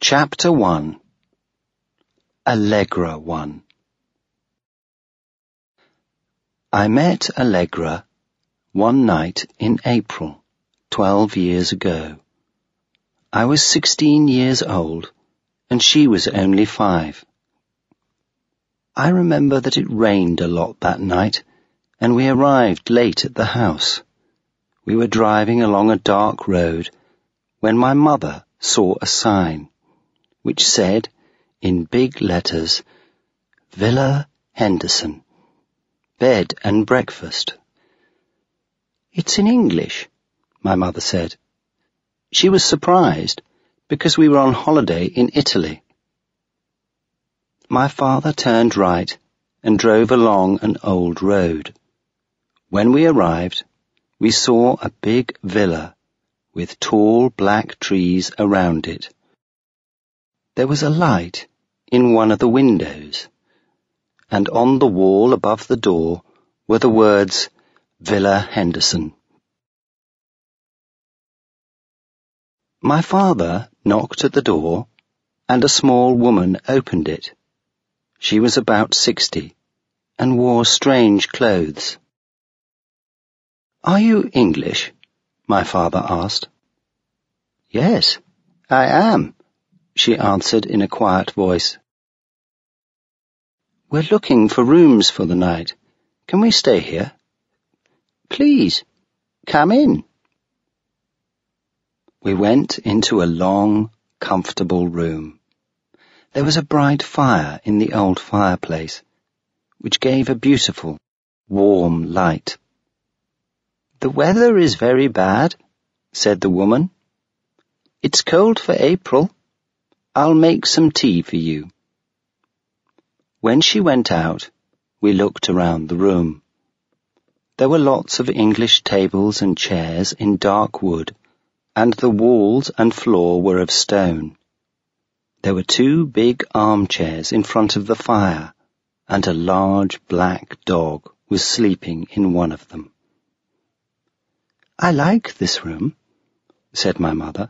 Chapter 1 Allegra 1 I met Allegra one night in April, twelve years ago. I was sixteen years old, and she was only five. I remember that it rained a lot that night, and we arrived late at the house. We were driving along a dark road when my mother saw a sign which said, in big letters, Villa Henderson, bed and breakfast. It's in English, my mother said. She was surprised because we were on holiday in Italy. My father turned right and drove along an old road. When we arrived, we saw a big villa with tall black trees around it. There was a light in one of the windows, and on the wall above the door were the words Villa Henderson. My father knocked at the door, and a small woman opened it. She was about sixty, and wore strange clothes. Are you English? my father asked. Yes, I am, she answered in a quiet voice. We're looking for rooms for the night. Can we stay here? Please, come in. We went into a long, comfortable room. There was a bright fire in the old fireplace, which gave a beautiful, warm light. The weather is very bad, said the woman. It's cold for April. I'll make some tea for you. When she went out, we looked around the room. There were lots of English tables and chairs in dark wood, and the walls and floor were of stone. There were two big armchairs in front of the fire, and a large black dog was sleeping in one of them. I like this room, said my mother.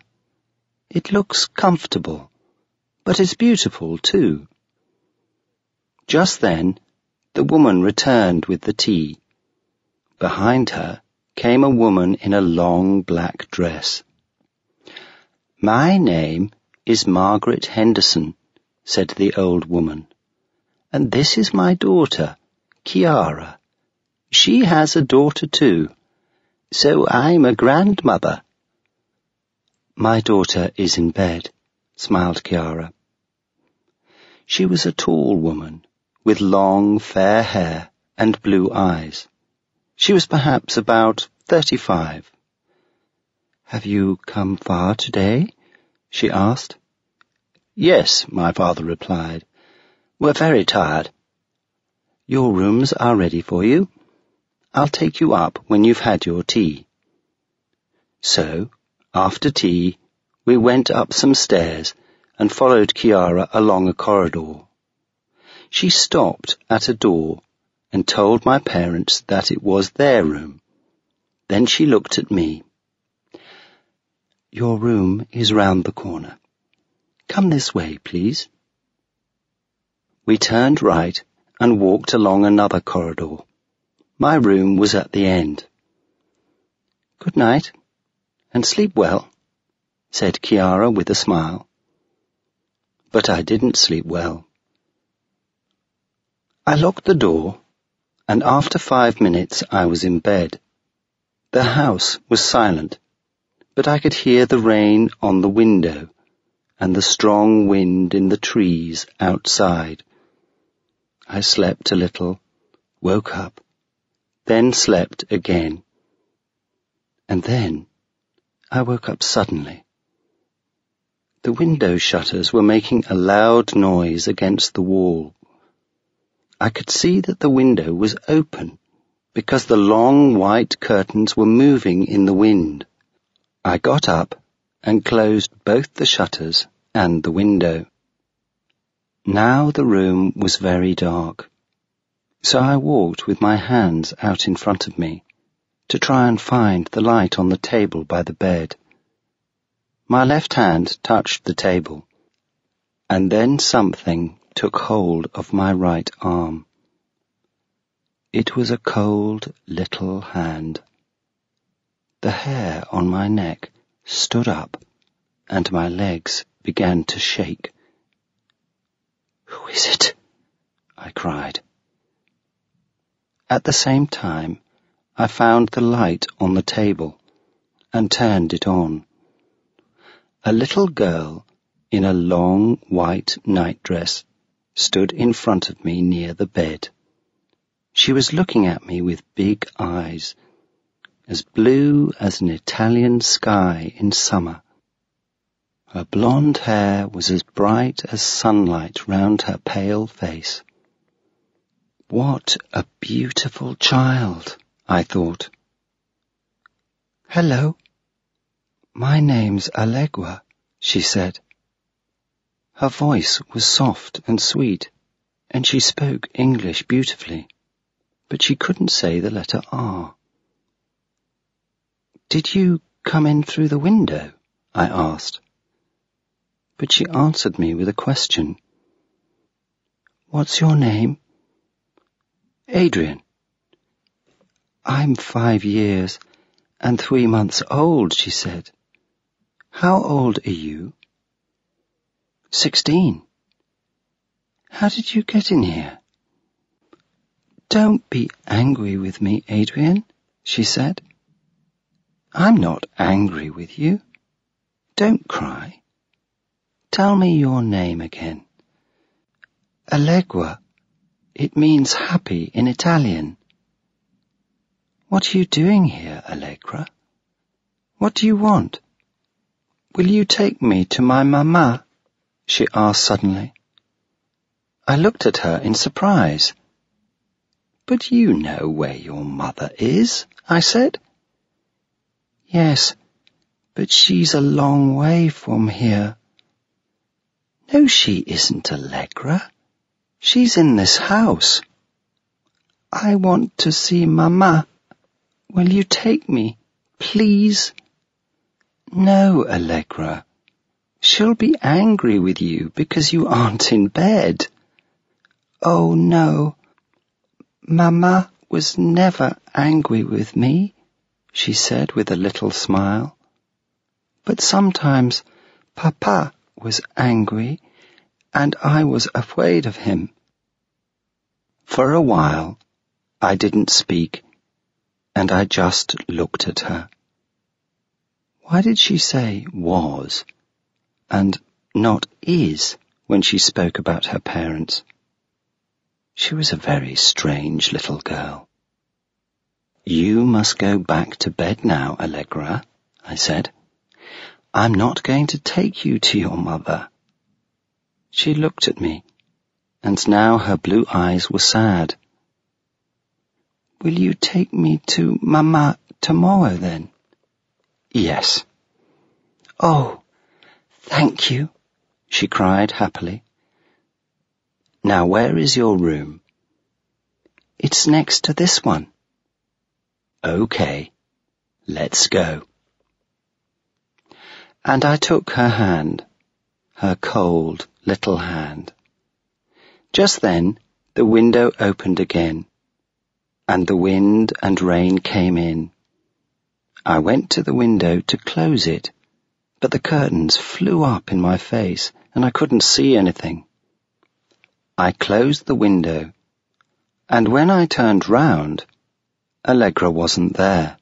It looks comfortable, but it's beautiful too. Just then, the woman returned with the tea. Behind her came a woman in a long black dress. My name is Margaret Henderson, said the old woman, and this is my daughter, Chiara. She has a daughter too, so I'm a grandmother. My daughter is in bed, smiled Chiara. She was a tall woman, with long fair hair and blue eyes. She was perhaps about thirty-five. Have you come far today? she asked. Yes, my father replied. We're very tired. Your rooms are ready for you. I'll take you up when you've had your tea. So, after tea, we went up some stairs and followed Chiara along a corridor. She stopped at a door and told my parents that it was their room. Then she looked at me. Your room is round the corner. Come this way, please. We turned right and walked along another corridor. My room was at the end. Good night, and sleep well, said Chiara with a smile. But I didn't sleep well. I locked the door and after five minutes I was in bed. The house was silent, but I could hear the rain on the window and the strong wind in the trees outside. I slept a little, woke up, then slept again. And then I woke up suddenly. The window shutters were making a loud noise against the wall. I could see that the window was open because the long white curtains were moving in the wind. I got up and closed both the shutters and the window. Now the room was very dark, so I walked with my hands out in front of me to try and find the light on the table by the bed. My left hand touched the table, And then something took hold of my right arm. It was a cold little hand. The hair on my neck stood up and my legs began to shake. Who is it? I cried. At the same time, I found the light on the table and turned it on. A little girl in a long white nightdress stood in front of me near the bed. She was looking at me with big eyes, as blue as an Italian sky in summer. Her blonde hair was as bright as sunlight round her pale face. What a beautiful child, I thought. Hello. My name's Allegra, she said. Her voice was soft and sweet, and she spoke English beautifully, but she couldn't say the letter R. Did you come in through the window? I asked. But she answered me with a question. What's your name? Adrian. I'm five years and three months old, she said. How old are you? Sixteen. How did you get in here? Don't be angry with me, Adrian, she said. I'm not angry with you. Don't cry. Tell me your name again. Allegra. It means happy in Italian. What are you doing here, Allegra? What do you want? Will you take me to my mamma? she asked suddenly. I looked at her in surprise. But you know where your mother is, I said. Yes, but she's a long way from here. No, she isn't, Allegra. She's in this house. I want to see Mamma. Will you take me, please? No, Allegra. She'll be angry with you because you aren't in bed. Oh, no. Mamma was never angry with me, she said with a little smile. But sometimes Papa was angry and I was afraid of him. For a while, I didn't speak, and I just looked at her. Why did she say was and not is when she spoke about her parents? She was a very strange little girl. You must go back to bed now, Allegra, I said. I'm not going to take you to your mother. She looked at me, and now her blue eyes were sad. Will you take me to Mamma tomorrow then? Yes. Oh, thank you, she cried happily. Now where is your room? It's next to this one. Okay, let's go. And I took her hand, her cold, little hand. Just then the window opened again, and the wind and rain came in. I went to the window to close it, but the curtains flew up in my face and I couldn't see anything. I closed the window, and when I turned round, Allegra wasn't there.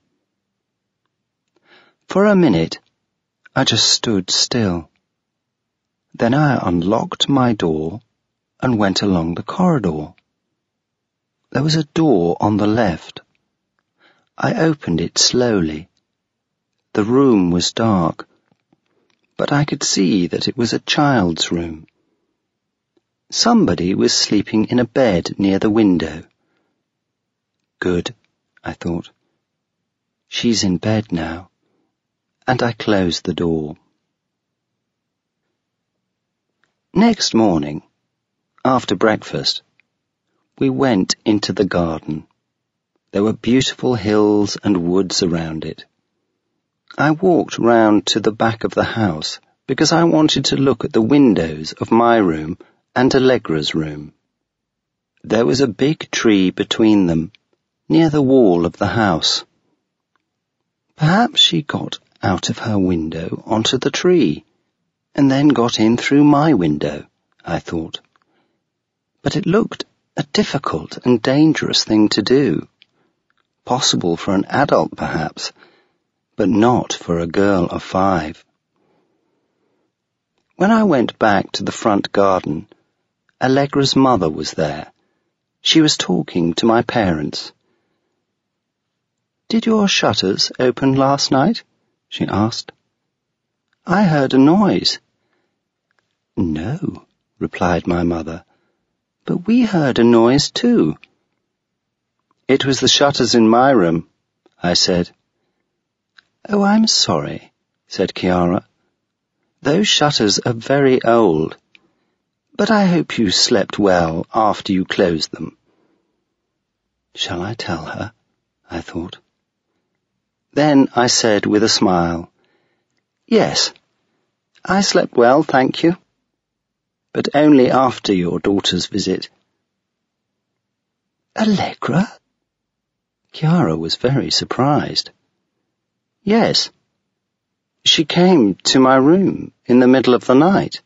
For a minute, I just stood still. Then I unlocked my door and went along the corridor. There was a door on the left. I opened it slowly. The room was dark, but I could see that it was a child's room. Somebody was sleeping in a bed near the window. Good, I thought. She's in bed now. And I closed the door. Next morning, after breakfast, we went into the garden. There were beautiful hills and woods around it. I walked round to the back of the house because I wanted to look at the windows of my room and Allegra's room. There was a big tree between them, near the wall of the house. Perhaps she got out of her window onto the tree, and then got in through my window, I thought. But it looked a difficult and dangerous thing to do. Possible for an adult, perhaps, but not for a girl of five. When I went back to the front garden, Allegra's mother was there. She was talking to my parents. Did your shutters open last night? she asked. I heard a noise. No, replied my mother, but we heard a noise too. It was the shutters in my room, I said. Oh, I'm sorry, said Chiara. Those shutters are very old, but I hope you slept well after you closed them. Shall I tell her? I thought. Then I said with a smile, Yes, I slept well, thank you, but only after your daughter's visit. Allegra? Chiara was very surprised. Yes. She came to my room in the middle of the night.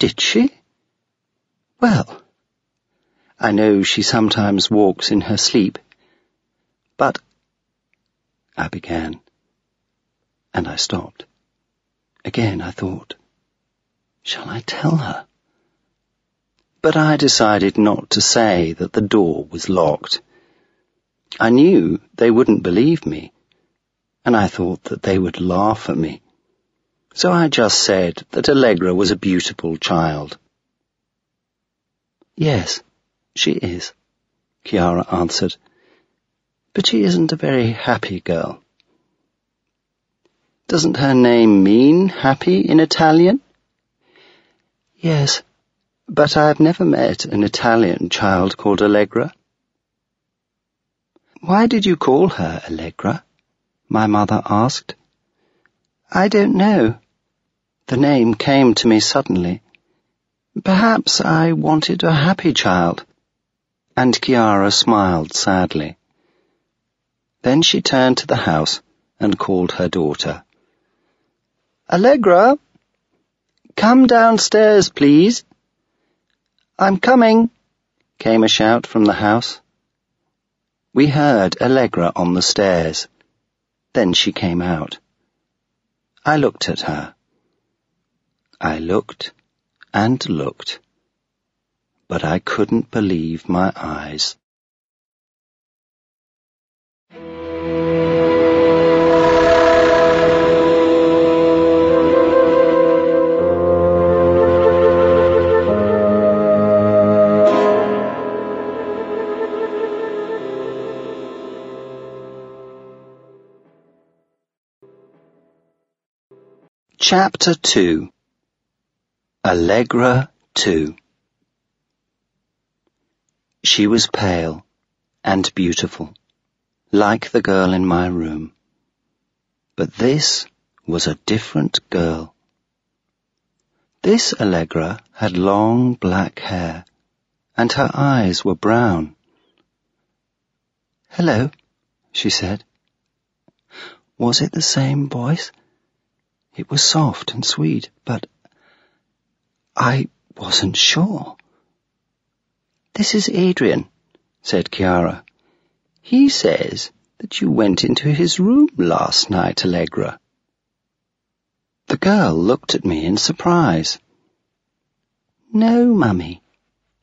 Did she? Well, I know she sometimes walks in her sleep, but I began, and I stopped. Again I thought, shall I tell her? But I decided not to say that the door was locked. I knew they wouldn't believe me, and I thought that they would laugh at me. So I just said that Allegra was a beautiful child. Yes, she is, Chiara answered, but she isn't a very happy girl. Doesn't her name mean happy in Italian? Yes, but I've never met an Italian child called Allegra. Why did you call her Allegra? My mother asked. I don't know. The name came to me suddenly. Perhaps I wanted a happy child. And Chiara smiled sadly. Then she turned to the house and called her daughter. Allegra, come downstairs, please. I'm coming, came a shout from the house. We heard Allegra on the stairs. Then she came out. I looked at her. I looked and looked, but I couldn't believe my eyes. Chapter 2 Allegra 2 She was pale and beautiful, like the girl in my room. But this was a different girl. This Allegra had long black hair, and her eyes were brown. Hello, she said. Was it the same voice? It was soft and sweet, but I wasn't sure. This is Adrian, said Chiara. He says that you went into his room last night, Allegra. The girl looked at me in surprise. No, Mummy,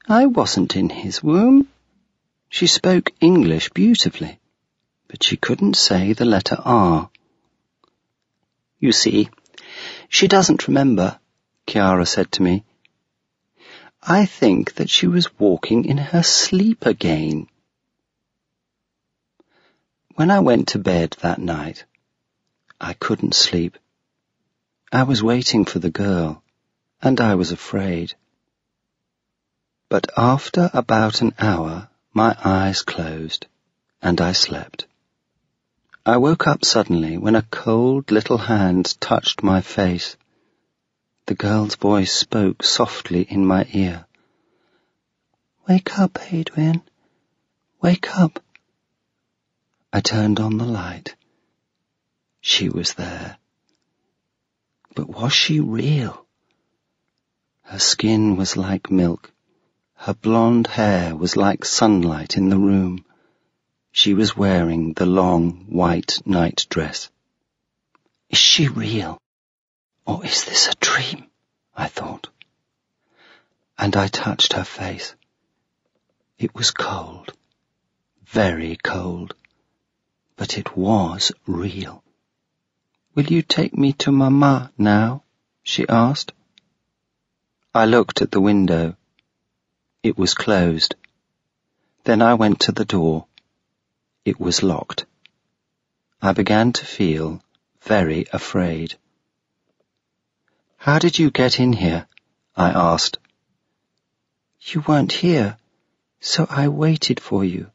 I wasn't in his room. She spoke English beautifully, but she couldn't say the letter R. You see, she doesn't remember, Chiara said to me. I think that she was walking in her sleep again. When I went to bed that night, I couldn't sleep. I was waiting for the girl, and I was afraid. But after about an hour, my eyes closed, and I slept. I woke up suddenly when a cold little hand touched my face. The girl's voice spoke softly in my ear. Wake up, Adrian. Wake up. I turned on the light. She was there. But was she real? Her skin was like milk. Her blonde hair was like sunlight in the room. She was wearing the long white night dress. Is she real? Or is this a dream? I thought. And I touched her face. It was cold. Very cold. But it was real. Will you take me to Mama now? she asked. I looked at the window. It was closed. Then I went to the door. It was locked. I began to feel very afraid. How did you get in here? I asked. You weren't here, so I waited for you.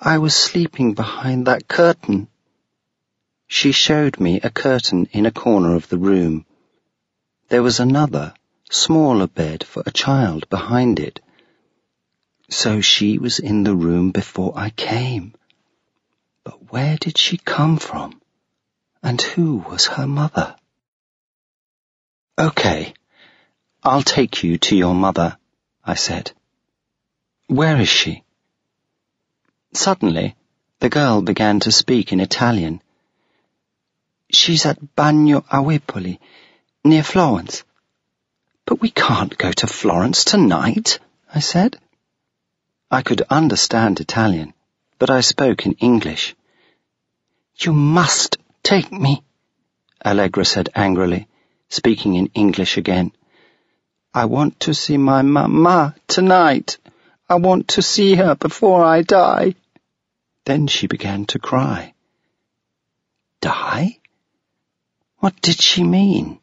I was sleeping behind that curtain. She showed me a curtain in a corner of the room. There was another, smaller bed for a child behind it. So she was in the room before I came. But where did she come from? And who was her mother? Okay, I'll take you to your mother, I said. Where is she? Suddenly, the girl began to speak in Italian. She's at Bagno Awipoli, near Florence. But we can't go to Florence tonight, I said. I could understand Italian, but I spoke in English. You must take me, Allegra said angrily, speaking in English again. I want to see my mamma tonight. I want to see her before I die. Then she began to cry. Die? What did she mean?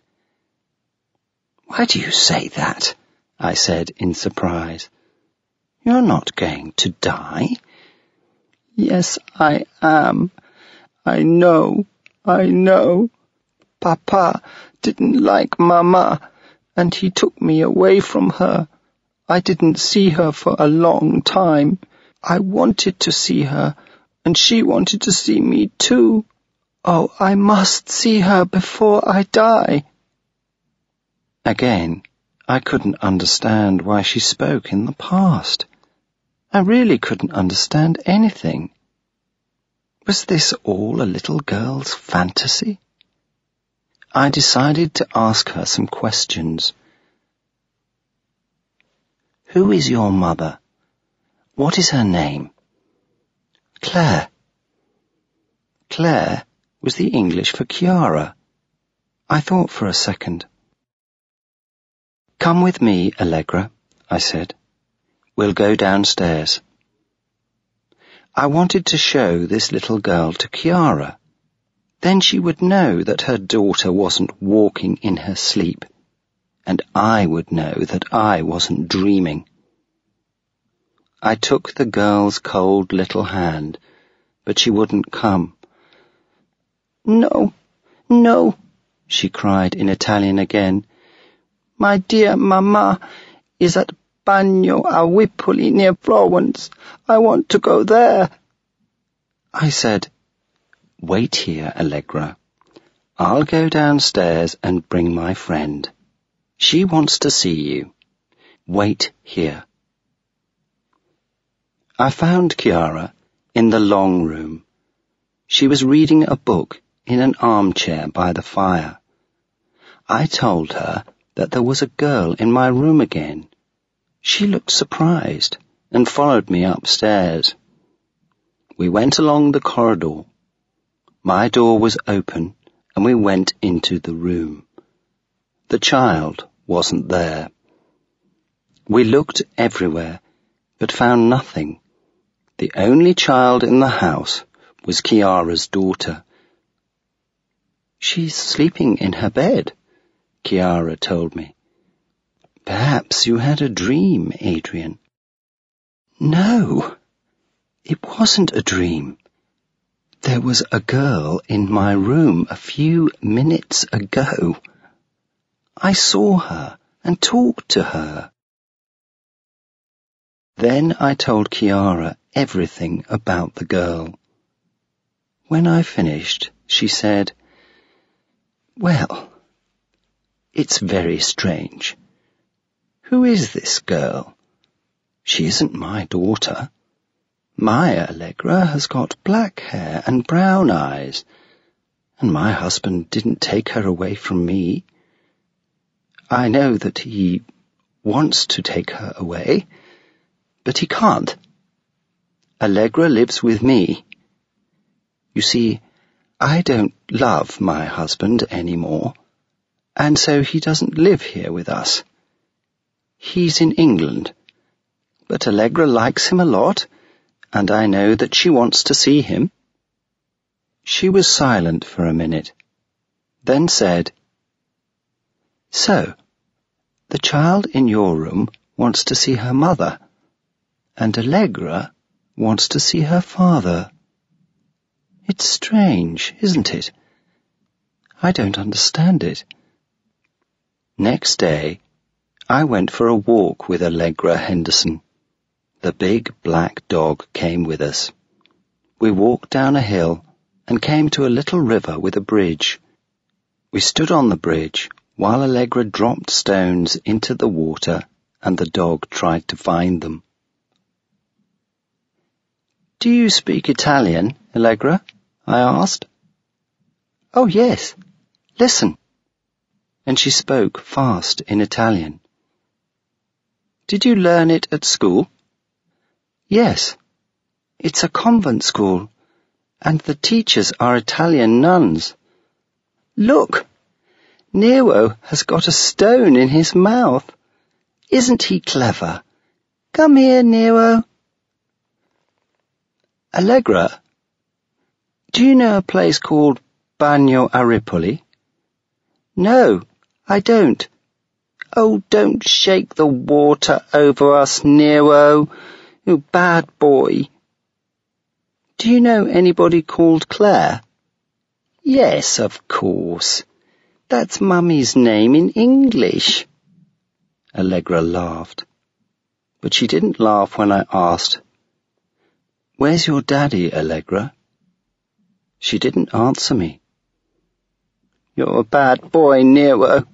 Why do you say that? I said in surprise. You're not going to die. Yes, I am. I know, I know. Papa didn't like Mamma, and he took me away from her. I didn't see her for a long time. I wanted to see her, and she wanted to see me too. Oh, I must see her before I die. Again, I couldn't understand why she spoke in the past. I really couldn't understand anything. Was this all a little girl's fantasy? I decided to ask her some questions. Who is your mother? What is her name? Claire. Claire was the English for Chiara. I thought for a second. Come with me, Allegra, I said. We'll go downstairs. I wanted to show this little girl to Chiara. Then she would know that her daughter wasn't walking in her sleep, and I would know that I wasn't dreaming. I took the girl's cold little hand, but she wouldn't come. No, no, she cried in Italian again. My dear mamma is at Bagno Awipoli near Florence. I want to go there. I said, Wait here, Allegra. I'll go downstairs and bring my friend. She wants to see you. Wait here. I found Chiara in the long room. She was reading a book in an armchair by the fire. I told her that there was a girl in my room again. She looked surprised and followed me upstairs. We went along the corridor. My door was open and we went into the room. The child wasn't there. We looked everywhere but found nothing. The only child in the house was Chiara's daughter. She's sleeping in her bed, Chiara told me. Perhaps you had a dream, Adrian. No, it wasn't a dream. There was a girl in my room a few minutes ago. I saw her and talked to her. Then I told Chiara everything about the girl. When I finished, she said, Well, it's very strange. Who is this girl? She isn't my daughter. My Allegra has got black hair and brown eyes, and my husband didn't take her away from me. I know that he wants to take her away, but he can't. Allegra lives with me. You see, I don't love my husband any more, and so he doesn't live here with us. He's in England but Allegra likes him a lot, and I know that she wants to see him. She was silent for a minute, then said, So, the child in your room wants to see her mother, and Allegra wants to see her father. It's strange, isn't it? I don't understand it. Next day, I went for a walk with Allegra Henderson. The big black dog came with us. We walked down a hill and came to a little river with a bridge. We stood on the bridge while Allegra dropped stones into the water and the dog tried to find them. Do you speak Italian, Allegra? I asked. Oh, yes. Listen. And she spoke fast in Italian. Did you learn it at school? Yes. It's a convent school, and the teachers are Italian nuns. Look! Nero has got a stone in his mouth. Isn't he clever? Come here, Nero. Allegra, do you know a place called Bagno a Ripoli? No, I don't. Oh, don't shake the water over us, Nero. You bad boy. Do you know anybody called Claire? Yes, of course. That's Mummy's name in English. Allegra laughed. But she didn't laugh when I asked, Where's your daddy, Allegra? She didn't answer me. You're a bad boy, Nero,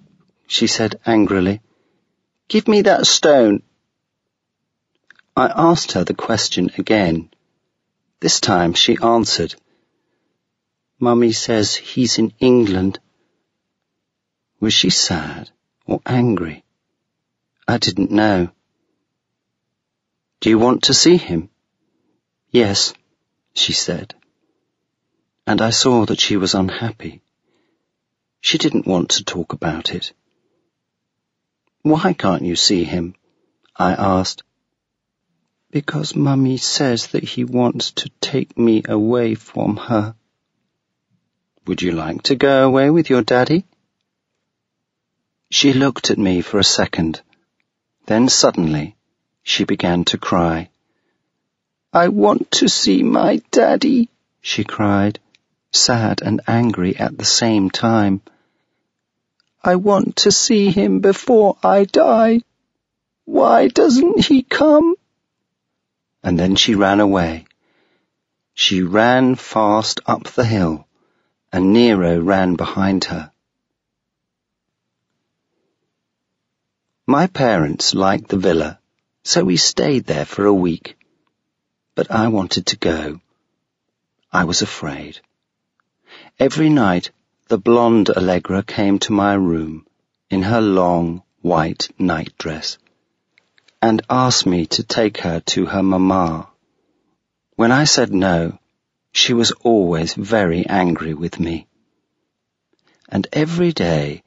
she said angrily. Give me that stone. I asked her the question again. This time she answered. Mummy says he's in England. Was she sad or angry? I didn't know. Do you want to see him? Yes, she said. And I saw that she was unhappy. She didn't want to talk about it. Why can't you see him? I asked because Mummy says that he wants to take me away from her. Would you like to go away with your daddy? She looked at me for a second. Then suddenly she began to cry. I want to see my daddy, she cried, sad and angry at the same time. I want to see him before I die. Why doesn't he come? and then she ran away. She ran fast up the hill, and Nero ran behind her. My parents liked the villa, so we stayed there for a week. But I wanted to go. I was afraid. Every night, the blonde Allegra came to my room in her long white nightdress and asked me to take her to her mamma. When I said no, she was always very angry with me. And every day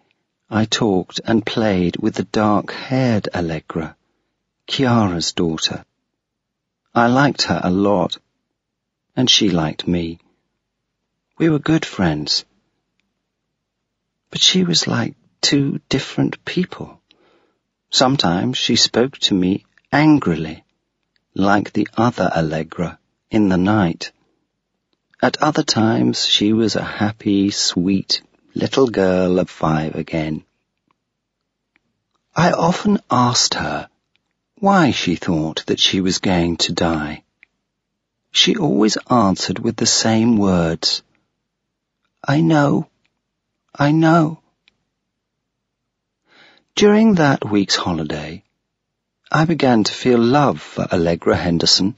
I talked and played with the dark-haired Allegra, Chiara's daughter. I liked her a lot, and she liked me. We were good friends. But she was like two different people. Sometimes she spoke to me angrily, like the other Allegra in the night. At other times she was a happy, sweet little girl of five again. I often asked her why she thought that she was going to die. She always answered with the same words. I know, I know. During that week's holiday, I began to feel love for Allegra Henderson.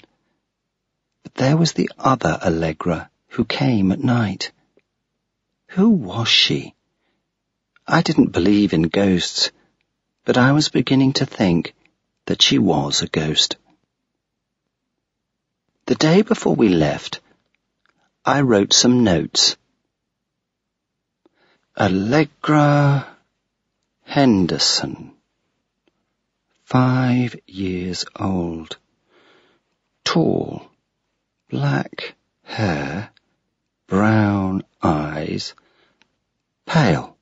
But there was the other Allegra who came at night. Who was she? I didn't believe in ghosts, but I was beginning to think that she was a ghost. The day before we left, I wrote some notes. Allegra Henderson, five years old, tall, black hair, brown eyes, pale.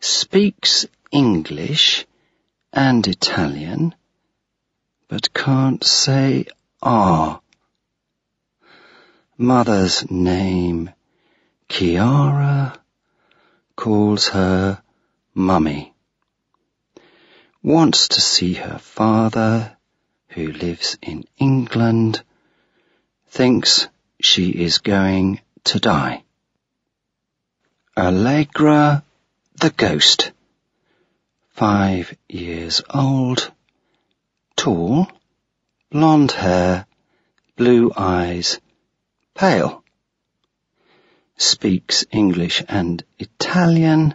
Speaks English and Italian, but can't say R. Mother's name, Chiara, calls her Mummy. Wants to see her father, who lives in England, thinks she is going to die. Allegra the ghost. Five years old, tall, blonde hair, blue eyes, pale. Speaks English and Italian,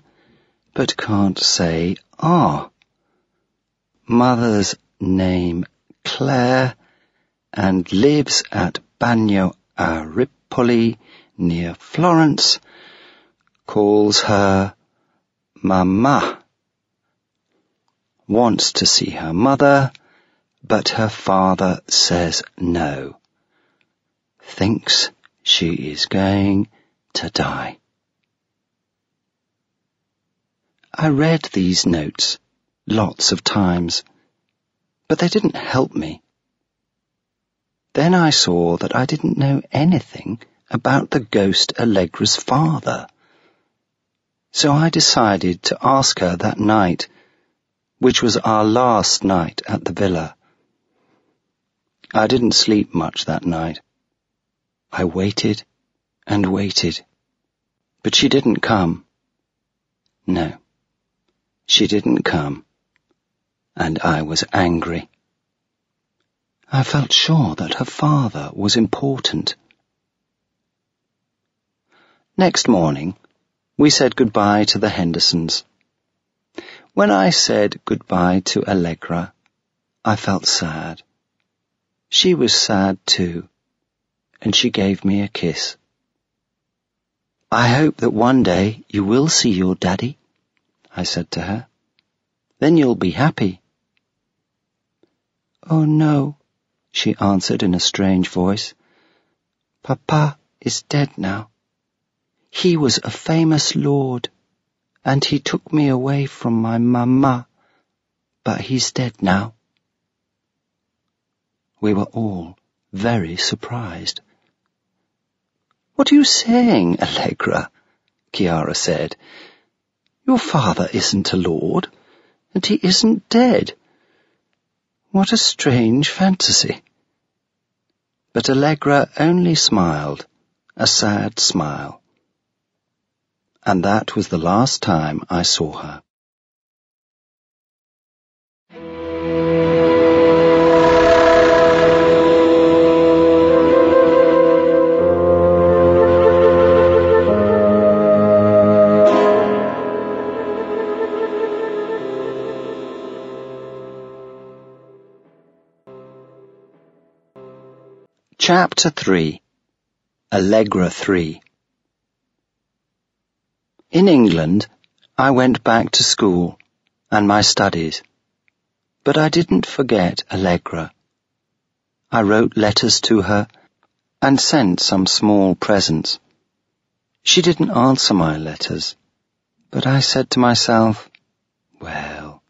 but can't say R. Mother's name Claire and lives at Bagno a Ripoli near Florence, calls her Mama. Wants to see her mother, but her father says no. Thinks she is going to die. I read these notes lots of times, but they didn't help me. Then I saw that I didn't know anything about the ghost Allegra's father. So I decided to ask her that night, which was our last night at the villa. I didn't sleep much that night. I waited and waited, but she didn't come. No. She didn't come, and I was angry. I felt sure that her father was important. Next morning, we said goodbye to the Hendersons. When I said goodbye to Allegra, I felt sad. She was sad too, and she gave me a kiss. I hope that one day you will see your daddy, I said to her. Then you'll be happy. Oh no, she answered in a strange voice. Papa is dead now. He was a famous lord, and he took me away from my mamma, but he's dead now. We were all very surprised. What are you saying, Allegra? Chiara said. Your father isn't a lord, and he isn't dead. What a strange fantasy. But Allegra only smiled, a sad smile. And that was the last time I saw her. Chapter 3 Allegra 3 In England, I went back to school and my studies, but I didn't forget Allegra. I wrote letters to her and sent some small presents. She didn't answer my letters, but I said to myself, well,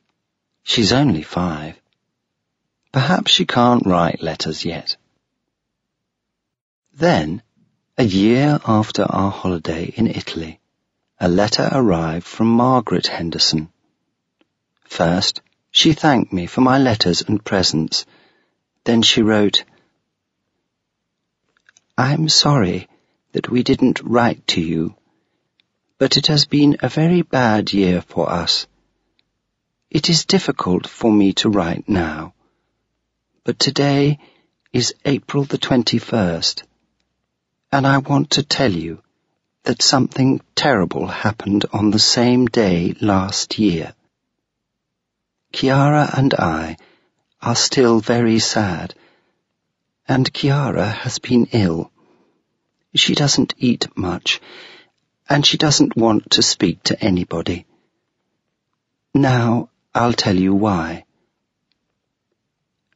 she's only five. Perhaps she can't write letters yet. Then, a year after our holiday in Italy, a letter arrived from Margaret Henderson. First, she thanked me for my letters and presents. Then she wrote, I'm sorry that we didn't write to you, but it has been a very bad year for us. It is difficult for me to write now, but today is April the 21st, and I want to tell you that something terrible happened on the same day last year. Chiara and I are still very sad, and Chiara has been ill. She doesn't eat much, and she doesn't want to speak to anybody. Now I'll tell you why.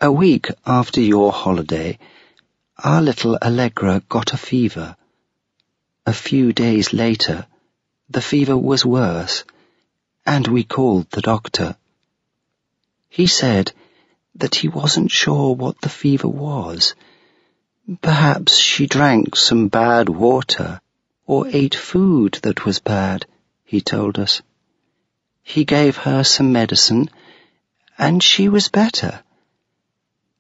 A week after your holiday, our little Allegra got a fever. A few days later, the fever was worse, and we called the doctor. He said that he wasn't sure what the fever was. Perhaps she drank some bad water or ate food that was bad, he told us. He gave her some medicine, and she was better.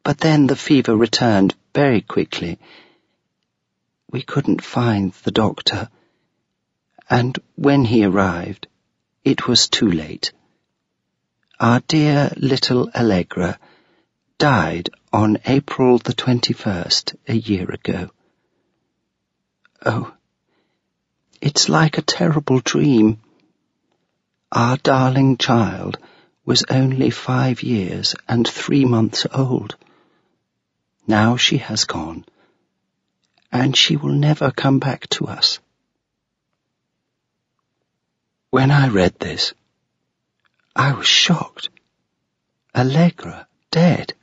But then the fever returned very quickly, we couldn't find the doctor, and when he arrived, it was too late. Our dear little Allegra died on April the 21st a year ago. Oh, it's like a terrible dream. Our darling child was only five years and three months old. Now she has gone and she will never come back to us. When I read this, I was shocked. Allegra dead.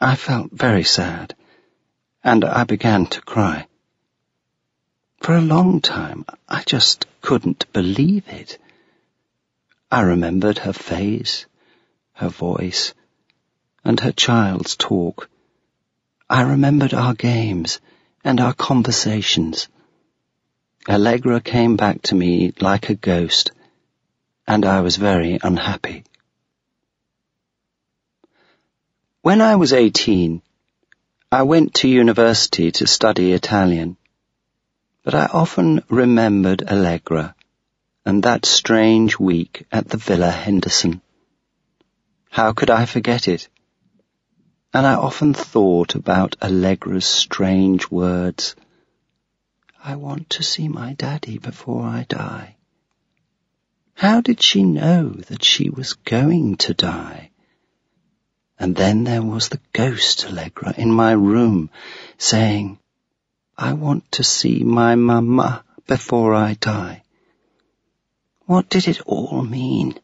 I felt very sad, and I began to cry. For a long time, I just couldn't believe it. I remembered her face, her voice, and her child's talk I remembered our games and our conversations. Allegra came back to me like a ghost, and I was very unhappy. When I was eighteen, I went to university to study Italian, but I often remembered Allegra and that strange week at the Villa Henderson. How could I forget it? And I often thought about Allegra's strange words. I want to see my daddy before I die. How did she know that she was going to die? And then there was the ghost Allegra in my room saying, I want to see my mamma before I die. What did it all mean?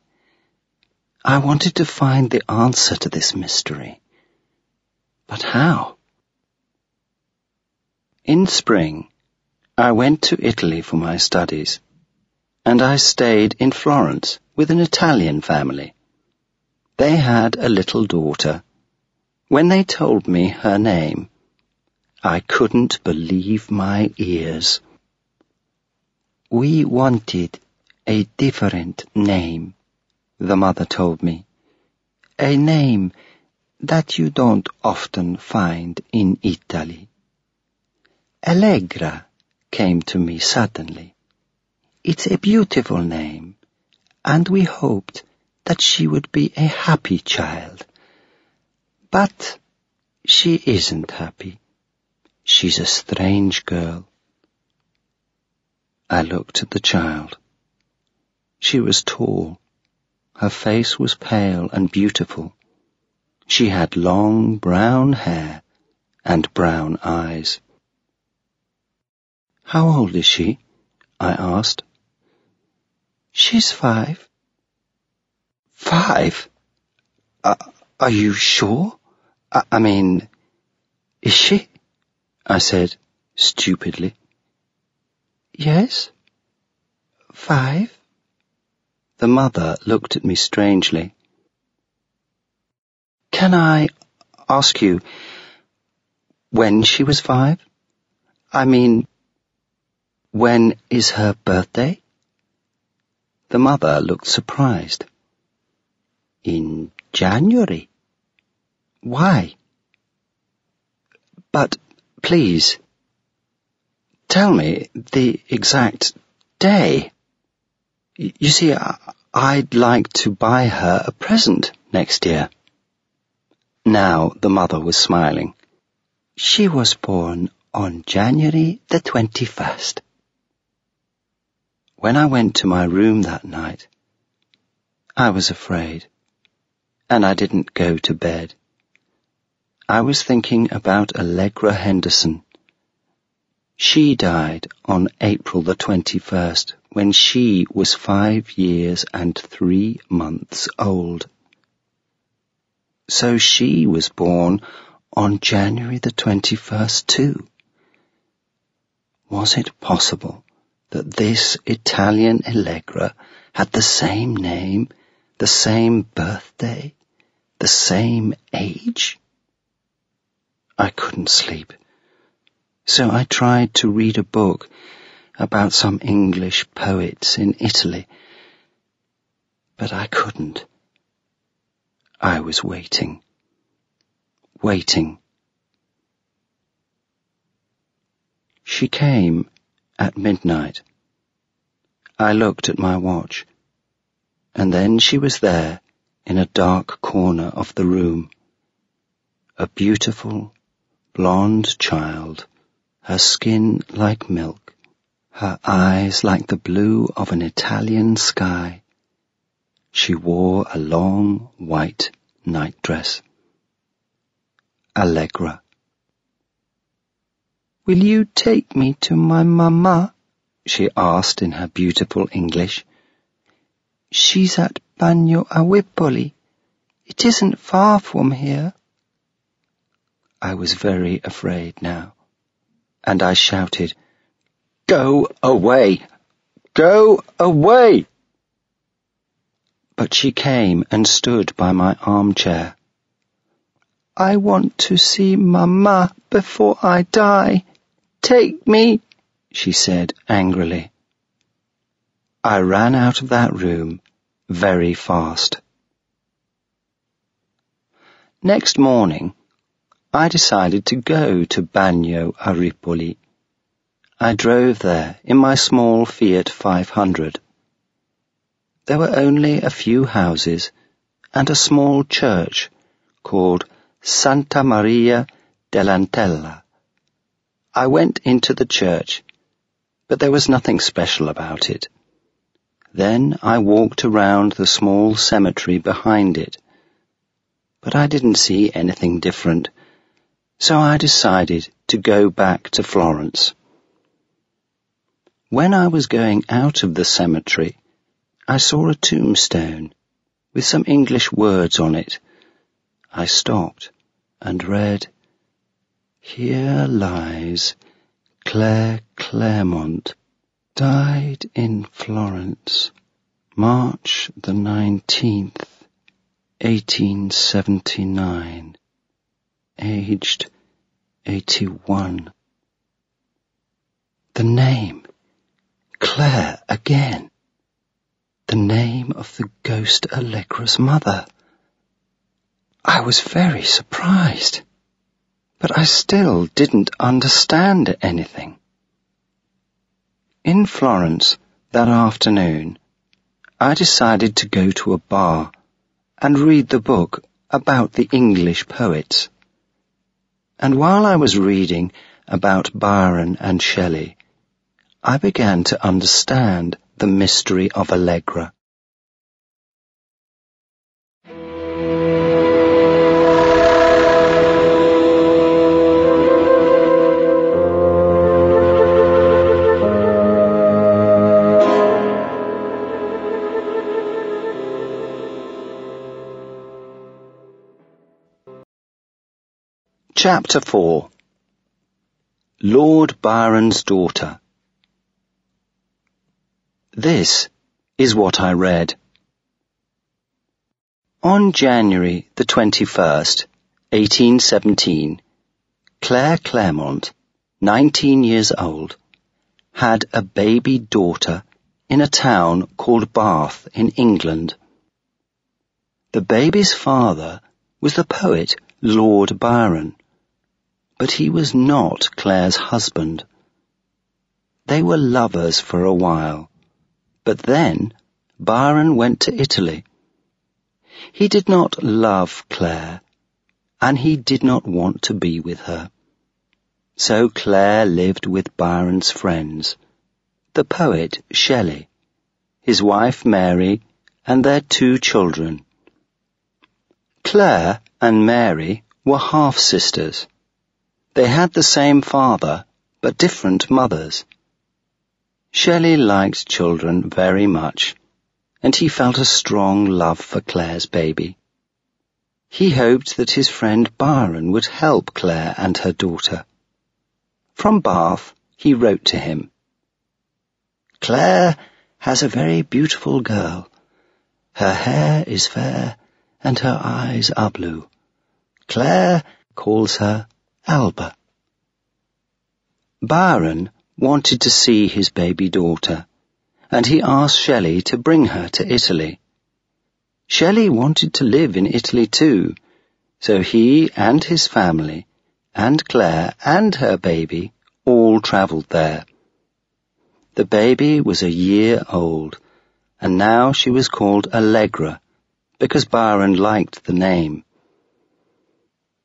I wanted to find the answer to this mystery. But how? In spring, I went to Italy for my studies, and I stayed in Florence with an Italian family. They had a little daughter. When they told me her name, I couldn't believe my ears. We wanted a different name, the mother told me. A name that you don't often find in Italy. Allegra came to me suddenly. It's a beautiful name, and we hoped that she would be a happy child. But she isn't happy. She's a strange girl. I looked at the child. She was tall. Her face was pale and beautiful. She had long brown hair and brown eyes. How old is she? I asked. She's five. Five? Uh, are you sure? I, I mean, is she? I said stupidly. Yes. Five? The mother looked at me strangely. Can I ask you, when she was five? I mean, when is her birthday? The mother looked surprised. In January. Why? But please, tell me the exact day. You see, I'd like to buy her a present next year. Now the mother was smiling. She was born on January the 21st. When I went to my room that night, I was afraid, and I didn't go to bed. I was thinking about Allegra Henderson. She died on April the 21st when she was five years and three months old. So she was born on January the 21st too. Was it possible that this Italian Allegra had the same name, the same birthday, the same age? I couldn't sleep. So I tried to read a book about some English poets in Italy. But I couldn't. I was waiting. Waiting. She came at midnight. I looked at my watch, and then she was there in a dark corner of the room. A beautiful, blonde child, her skin like milk, her eyes like the blue of an Italian sky. She wore a long white nightdress. Allegra. Will you take me to my mamma? she asked in her beautiful English. She's at Bagno a Wipoli. It isn't far from here. I was very afraid now, and I shouted, Go away! Go away! But she came and stood by my armchair. I want to see Mamma before I die. Take me, she said angrily. I ran out of that room very fast. Next morning, I decided to go to Bagno a Ripoli. I drove there in my small Fiat 500. There were only a few houses and a small church called Santa Maria dell'Antella. I went into the church, but there was nothing special about it. Then I walked around the small cemetery behind it, but I didn't see anything different, so I decided to go back to Florence. When I was going out of the cemetery, I saw a tombstone with some English words on it. I stopped and read, here lies Claire Clairmont, died in Florence, March the 19th, 1879, aged 81. The name, Claire again. The name of the ghost Allegra's mother. I was very surprised but I still didn't understand anything. In Florence that afternoon, I decided to go to a bar and read the book about the English poets. And while I was reading about Byron and Shelley, I began to understand the mystery of Allegra. Chapter 4 Lord Byron's Daughter This is what I read. On January the 21st, 1817, Claire Clairmont, 19 years old, had a baby daughter in a town called Bath in England. The baby's father was the poet Lord Byron, but he was not Claire's husband. They were lovers for a while, but then Byron went to Italy. He did not love Claire, and he did not want to be with her. So Claire lived with Byron's friends, the poet Shelley, his wife Mary, and their two children. Claire and Mary were half-sisters. They had the same father, but different mothers. Shelley liked children very much, and he felt a strong love for Claire's baby. He hoped that his friend Byron would help Claire and her daughter. From Bath, he wrote to him, Claire has a very beautiful girl. Her hair is fair, and her eyes are blue. Claire calls her Alba. Byron wanted to see his baby daughter, and he asked Shelley to bring her to Italy. Shelley wanted to live in Italy too, so he and his family, and Claire and her baby, all travelled there. The baby was a year old, and now she was called Allegra, because Byron liked the name.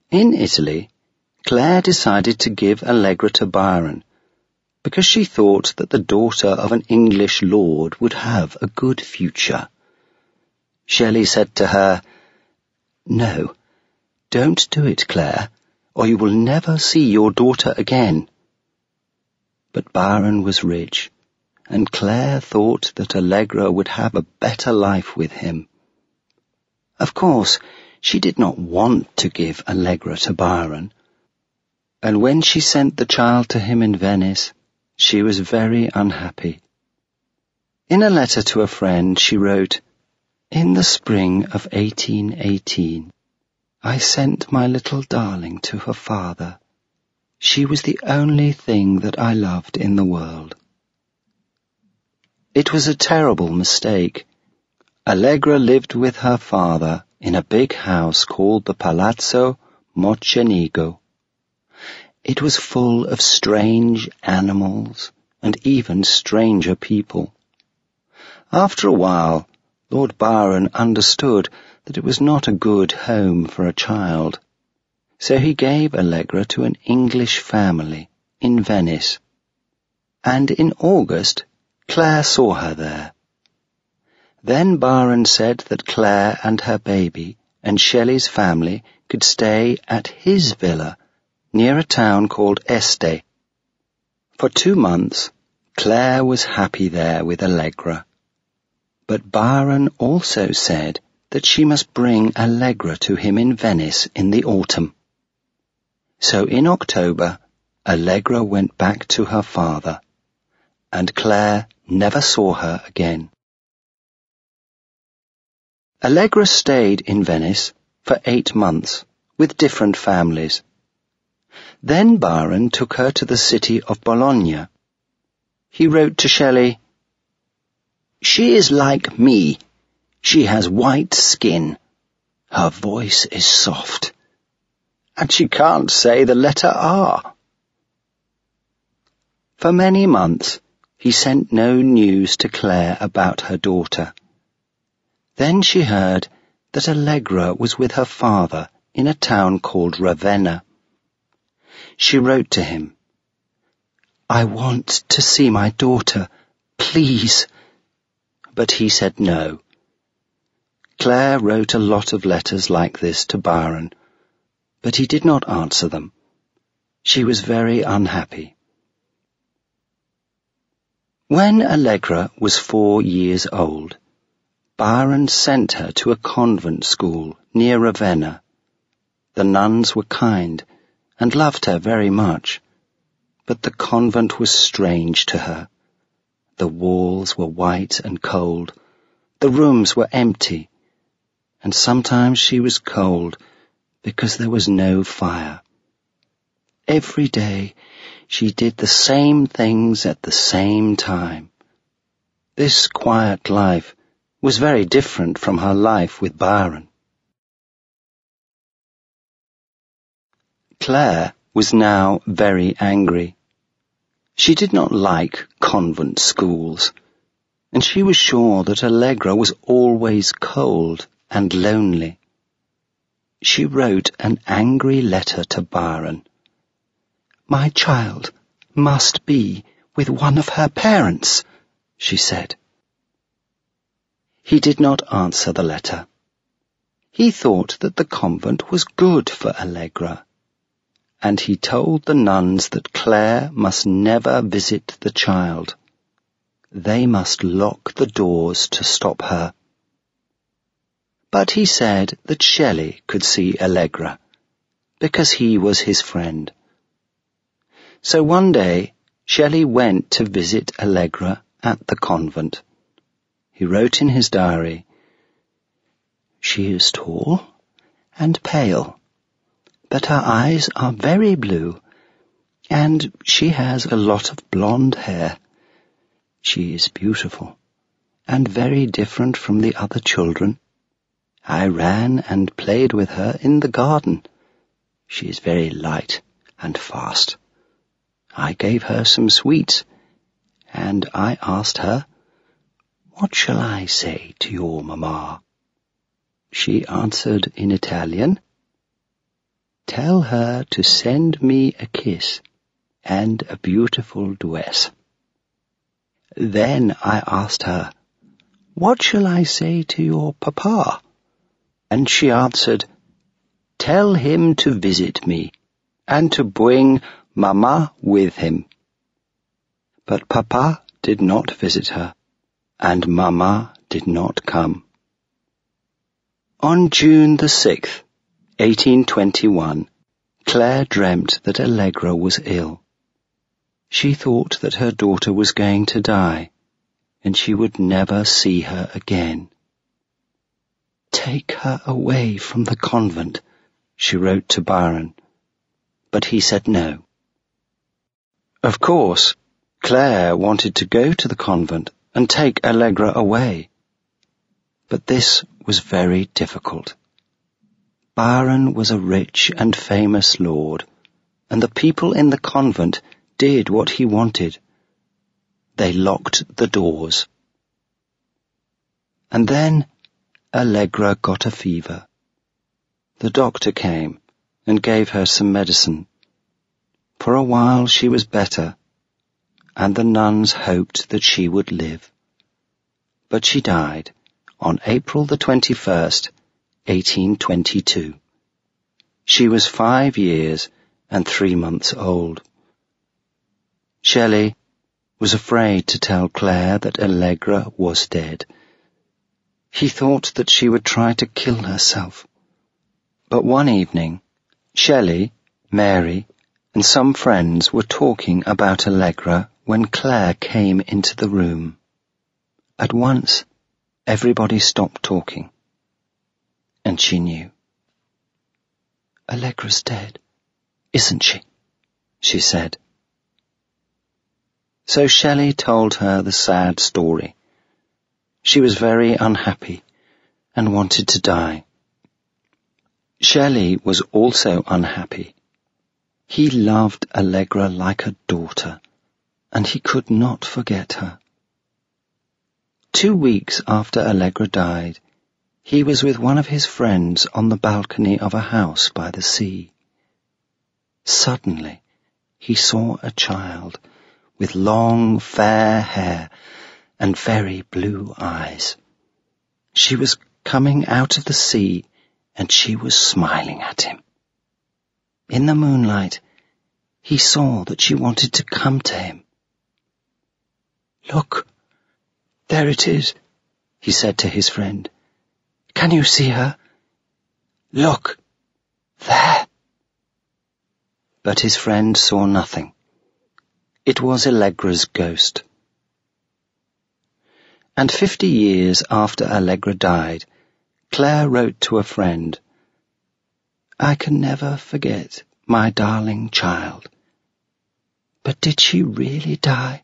In Italy, Claire decided to give Allegra to Byron, because she thought that the daughter of an English lord would have a good future. Shelley said to her, No, don't do it, Claire, or you will never see your daughter again. But Byron was rich, and Claire thought that Allegra would have a better life with him. Of course, she did not want to give Allegra to Byron, and when she sent the child to him in Venice, she was very unhappy. In a letter to a friend, she wrote, In the spring of 1818, I sent my little darling to her father. She was the only thing that I loved in the world. It was a terrible mistake. Allegra lived with her father in a big house called the Palazzo Mocenigo. It was full of strange animals and even stranger people. After a while, Lord Byron understood that it was not a good home for a child, so he gave Allegra to an English family in Venice. And in August Claire saw her there. Then Byron said that Claire and her baby and Shelley's family could stay at his villa near a town called Este. For two months, Claire was happy there with Allegra. But Byron also said that she must bring Allegra to him in Venice in the autumn. So in October, Allegra went back to her father, and Claire never saw her again. Allegra stayed in Venice for eight months with different families. Then Byron took her to the city of Bologna. He wrote to Shelley, She is like me. She has white skin. Her voice is soft. And she can't say the letter R. For many months, he sent no news to Claire about her daughter. Then she heard that Allegra was with her father in a town called Ravenna. She wrote to him, I want to see my daughter, please. But he said no. Claire wrote a lot of letters like this to Byron, but he did not answer them. She was very unhappy. When Allegra was four years old, Byron sent her to a convent school near Ravenna. The nuns were kind and loved her very much, but the convent was strange to her. The walls were white and cold, the rooms were empty, and sometimes she was cold because there was no fire. every day she did the same things at the same time. This quiet life was very different from her life with Byron. Claire was now very angry. She did not like convent schools, and she was sure that Allegra was always cold and lonely. She wrote an angry letter to Byron. My child must be with one of her parents, she said. He did not answer the letter. He thought that the convent was good for Allegra and he told the nuns that Claire must never visit the child. They must lock the doors to stop her. But he said that Shelley could see Allegra, because he was his friend. So one day, Shelley went to visit Allegra at the convent. He wrote in his diary, She is tall and pale but her eyes are very blue, and she has a lot of blonde hair. She is beautiful, and very different from the other children. I ran and played with her in the garden. She is very light and fast. I gave her some sweets, and I asked her, What shall I say to your mamma? She answered in Italian, Tell her to send me a kiss and a beautiful dress. Then I asked her, What shall I say to your papa? And she answered, Tell him to visit me and to bring Mamma with him. But Papa did not visit her, and Mamma did not come. On June the sixth, 1821, Claire dreamt that Allegra was ill. She thought that her daughter was going to die, and she would never see her again. Take her away from the convent, she wrote to Byron, but he said no. Of course, Claire wanted to go to the convent and take Allegra away, but this was very difficult. Byron was a rich and famous lord, and the people in the convent did what he wanted. They locked the doors. And then Allegra got a fever. The doctor came and gave her some medicine. For a while she was better, and the nuns hoped that she would live. But she died on April the 21st, 1822. She was five years and three months old. Shelley was afraid to tell Claire that Allegra was dead. He thought that she would try to kill herself. But one evening, Shelley, Mary, and some friends were talking about Allegra when Claire came into the room. At once, everybody stopped talking and she knew. Allegra's dead, isn't she? she said. So Shelley told her the sad story. She was very unhappy and wanted to die. Shelley was also unhappy. He loved Allegra like a daughter, and he could not forget her. Two weeks after Allegra died, he was with one of his friends on the balcony of a house by the sea. Suddenly, he saw a child with long, fair hair and very blue eyes. She was coming out of the sea and she was smiling at him. In the moonlight, he saw that she wanted to come to him. Look, there it is, he said to his friend. Can you see her? Look, there. But his friend saw nothing. It was Allegra's ghost. And fifty years after Allegra died, Claire wrote to a friend, I can never forget my darling child. But did she really die?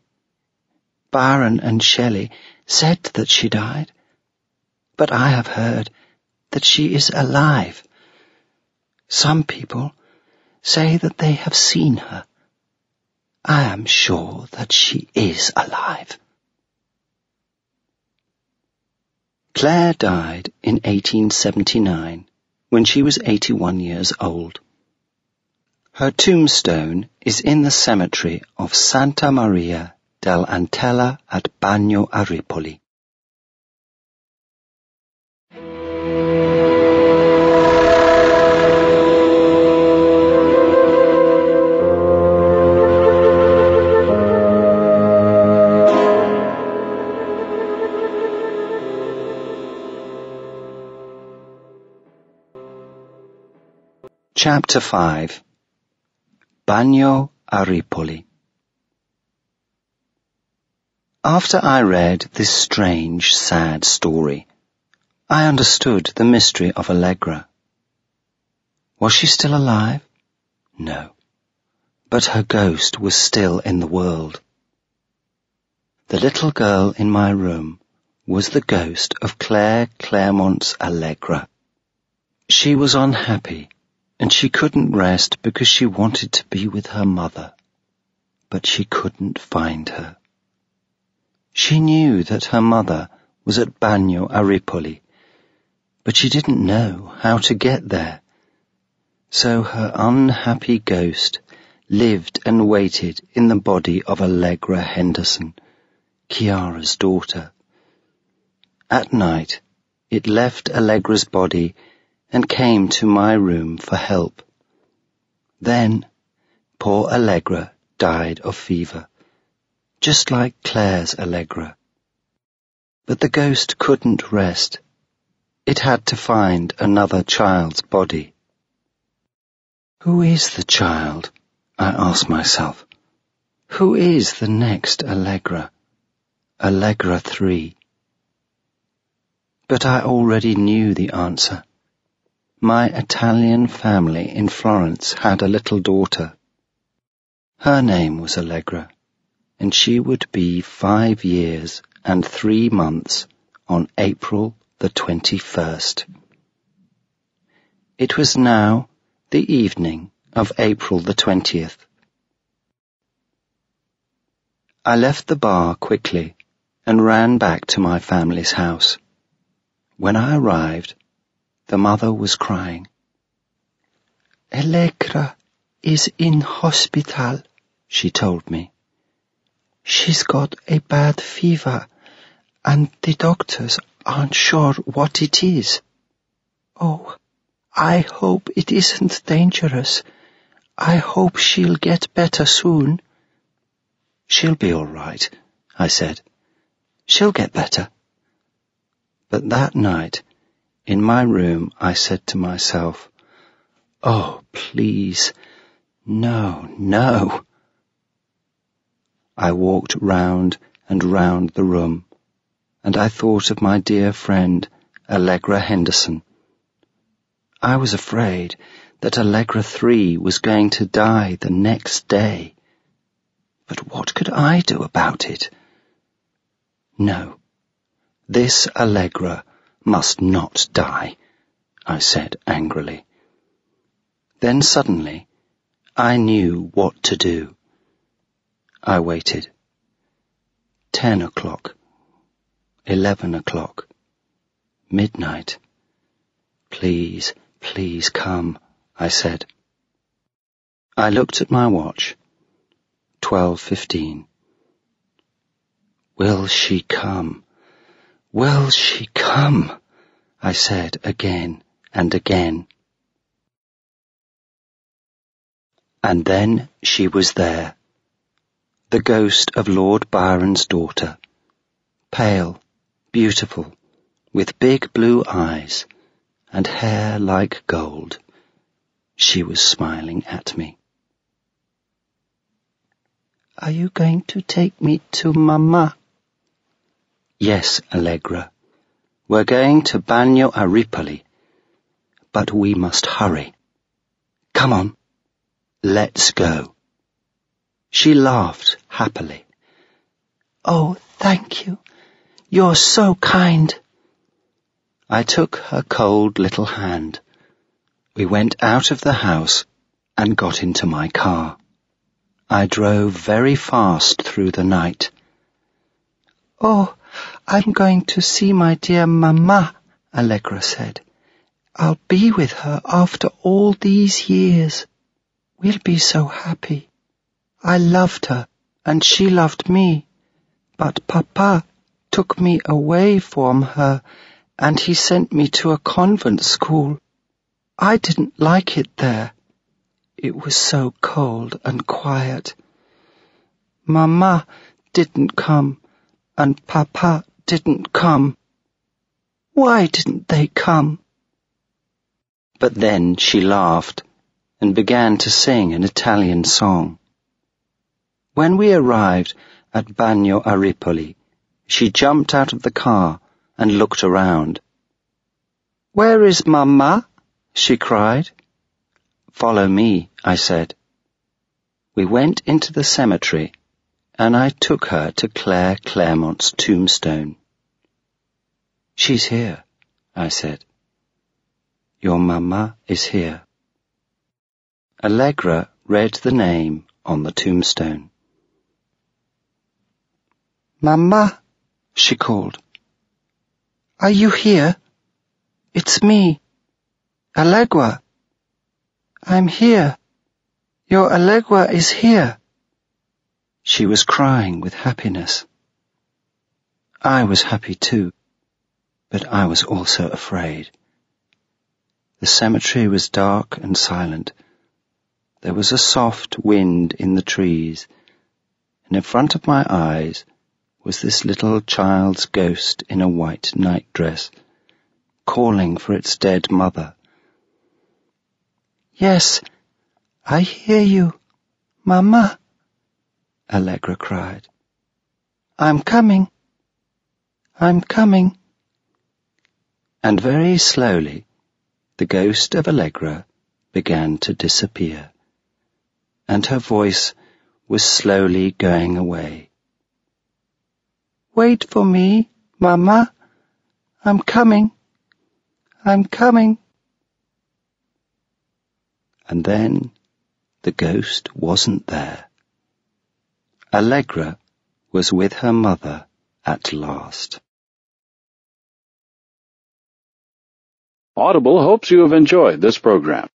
Byron and Shelley said that she died, but I have heard that she is alive. Some people say that they have seen her. I am sure that she is alive. Claire died in 1879 when she was 81 years old. Her tombstone is in the cemetery of Santa Maria dell'Antella at Bagno a Chapter 5 Bagno a Ripoli After I read this strange, sad story, I understood the mystery of Allegra. Was she still alive? No. But her ghost was still in the world. The little girl in my room was the ghost of Claire Clairmont's Allegra. She was unhappy and she couldn't rest because she wanted to be with her mother, but she couldn't find her. She knew that her mother was at Bagno a Ripoli, but she didn't know how to get there. So her unhappy ghost lived and waited in the body of Allegra Henderson, Chiara's daughter. At night, it left Allegra's body and came to my room for help. Then poor Allegra died of fever, just like Claire's Allegra. But the ghost couldn't rest. It had to find another child's body. Who is the child? I asked myself. Who is the next Allegra? Allegra 3. But I already knew the answer. My Italian family in Florence had a little daughter. Her name was Allegra, and she would be five years and three months on April the 21st. It was now the evening of April the 20th. I left the bar quickly and ran back to my family's house. When I arrived, the mother was crying. Allegra is in hospital, she told me. She's got a bad fever and the doctors aren't sure what it is. Oh, I hope it isn't dangerous. I hope she'll get better soon. She'll be all right, I said. She'll get better. But that night in my room, I said to myself, Oh, please, no, no. I walked round and round the room, and I thought of my dear friend, Allegra Henderson. I was afraid that Allegra 3 was going to die the next day. But what could I do about it? No, this Allegra must not die, I said angrily. Then suddenly I knew what to do. I waited. Ten o'clock. Eleven o'clock. Midnight. Please, please come, I said. I looked at my watch. Twelve fifteen. Will she come? Will she come? I said again and again. And then she was there, the ghost of Lord Byron's daughter, pale, beautiful, with big blue eyes and hair like gold. She was smiling at me. Are you going to take me to Mamma? Yes, Allegra. We're going to Bagno a Ripoli, but we must hurry. Come on. Let's go. She laughed happily. Oh, thank you. You're so kind. I took her cold little hand. We went out of the house and got into my car. I drove very fast through the night. Oh, I'm going to see my dear Mamma, Allegra said. I'll be with her after all these years. We'll be so happy. I loved her, and she loved me. But Papa took me away from her, and he sent me to a convent school. I didn't like it there. It was so cold and quiet. Mamma didn't come, and Papa didn't come. Why didn't they come? But then she laughed and began to sing an Italian song. When we arrived at Bagno a Ripoli, she jumped out of the car and looked around. Where is Mamma? she cried. Follow me, I said. We went into the cemetery and I took her to Claire Clairmont's tombstone. She's here, I said. Your mamma is here. Allegra read the name on the tombstone. Mamma, she called. Are you here? It's me, Allegra. I'm here. Your Allegra is here. She was crying with happiness. I was happy too, but I was also afraid. The cemetery was dark and silent. There was a soft wind in the trees, and in front of my eyes was this little child's ghost in a white nightdress, calling for its dead mother. Yes, I hear you, Mamma. Allegra cried. I'm coming. I'm coming. And very slowly, the ghost of Allegra began to disappear, and her voice was slowly going away. Wait for me, Mamma. I'm coming. I'm coming. And then the ghost wasn't there. Allegra was with her mother at last. Audible hopes you have enjoyed this program.